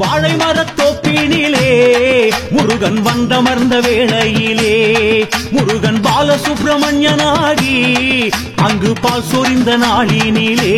வாழை மரத்தோப்பினிலே முருகன் வந்தமர்ந்த வேளையிலே முருகன் பாலசுப்பிரமணியனாகி அங்கு பால் சொரிந்த நாளினிலே.